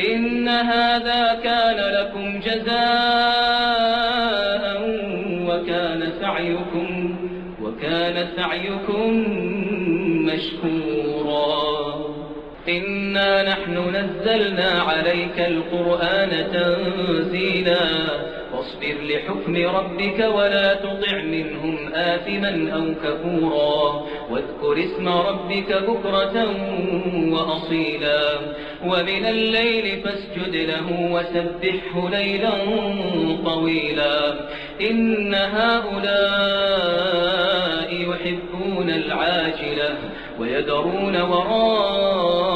إن هذا كان لكم جزاء وكان سعيكم وكان سعيكم مشكورا. إنا نحن نزلنا عليك القرآن تنزيلا فاصبر لحكم ربك ولا تطع منهم آثما أو كفورا واذكر اسم ربك بكرة وأصيلا ومن الليل فاسجد له وسبحه ليلا طويلا إن هؤلاء يحبون العاجلة ويذرون وراءهم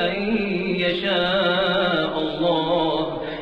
أن